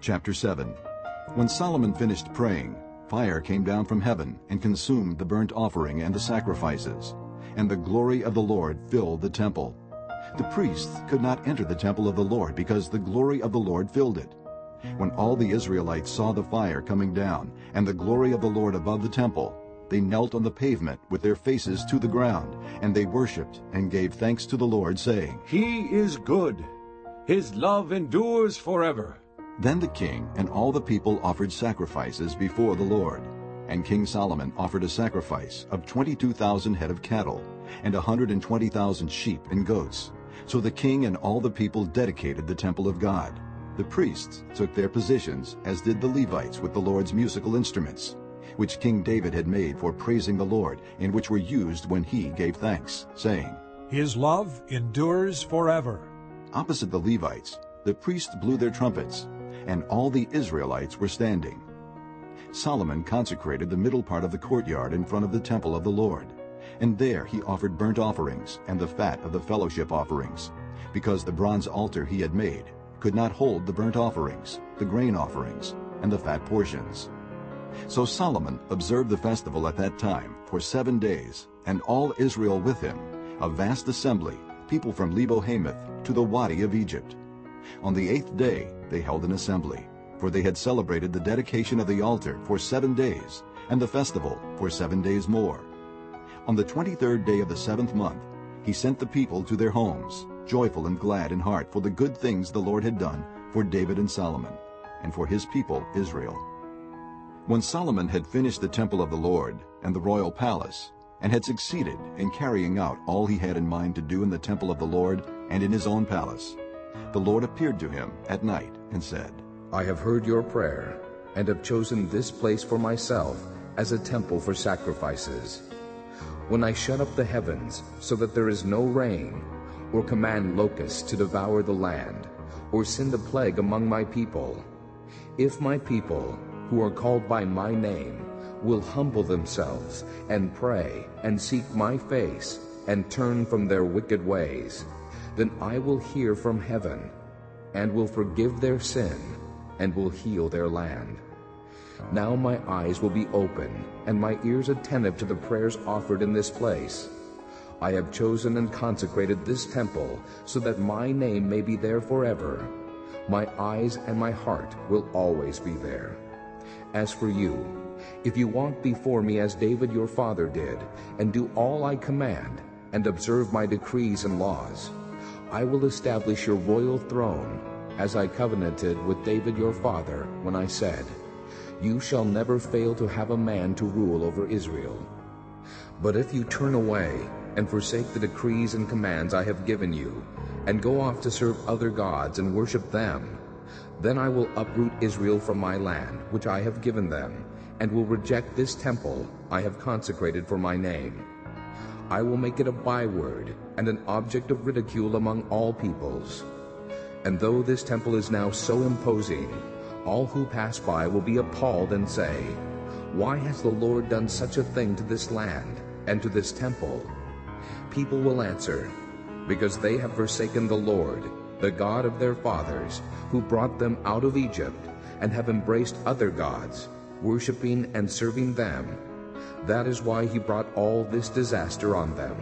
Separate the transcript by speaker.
Speaker 1: Chapter 7 When Solomon finished praying, fire came down from heaven and consumed the burnt offering and the sacrifices, and the glory of the Lord filled the temple. The priests could not enter the temple of the Lord because the glory of the Lord filled it. When all the Israelites saw the fire coming down and the glory of the Lord above the temple, they knelt on the pavement with their faces to the ground, and they worshipped and gave thanks to the Lord, saying,
Speaker 2: He is good. His love endures forever.
Speaker 1: Then the king and all the people offered sacrifices before the Lord. And King Solomon offered a sacrifice of 22,000 head of cattle and 120,000 sheep and goats. So the king and all the people dedicated the temple of God. The priests took their positions, as did the Levites with the Lord's musical instruments, which King David had made for praising the Lord, and which were used when he gave thanks, saying,
Speaker 3: His love endures forever.
Speaker 1: Opposite the Levites, the priests blew their trumpets, and all the Israelites were standing. Solomon consecrated the middle part of the courtyard in front of the temple of the Lord, and there he offered burnt offerings and the fat of the fellowship offerings, because the bronze altar he had made could not hold the burnt offerings, the grain offerings, and the fat portions. So Solomon observed the festival at that time for seven days, and all Israel with him, a vast assembly, people from Lebo Hamath to the Wadi of Egypt. On the eighth day they held an assembly, for they had celebrated the dedication of the altar for seven days, and the festival for seven days more. On the twenty-third day of the seventh month he sent the people to their homes, joyful and glad in heart for the good things the Lord had done for David and Solomon, and for his people Israel. When Solomon had finished the temple of the Lord and the royal palace, and had succeeded in carrying out all he had in mind to do in the temple of the Lord and in his own palace, the Lord appeared to him at night and said,
Speaker 4: I have heard your prayer, and have chosen this place for myself as a temple for sacrifices. When I shut up the heavens so that there is no rain, or command locusts to devour the land, or send a plague among my people, if my people, who are called by my name, will humble themselves and pray and seek my face and turn from their wicked ways, then I will hear from heaven and will forgive their sin and will heal their land. Now my eyes will be open and my ears attentive to the prayers offered in this place. I have chosen and consecrated this temple so that my name may be there forever. My eyes and my heart will always be there. As for you, if you walk before me as David your father did, and do all I command, and observe my decrees and laws, I will establish your royal throne, as I covenanted with David your father when I said, You shall never fail to have a man to rule over Israel. But if you turn away and forsake the decrees and commands I have given you, and go off to serve other gods and worship them, then I will uproot Israel from my land, which I have given them, and will reject this temple I have consecrated for my name. I will make it a byword and an object of ridicule among all peoples. And though this temple is now so imposing, all who pass by will be appalled and say, Why has the Lord done such a thing to this land and to this temple? People will answer, Because they have forsaken the Lord, the God of their fathers, who brought them out of Egypt, and have embraced other gods, worshiping and serving them. That is why he brought all this disaster on them.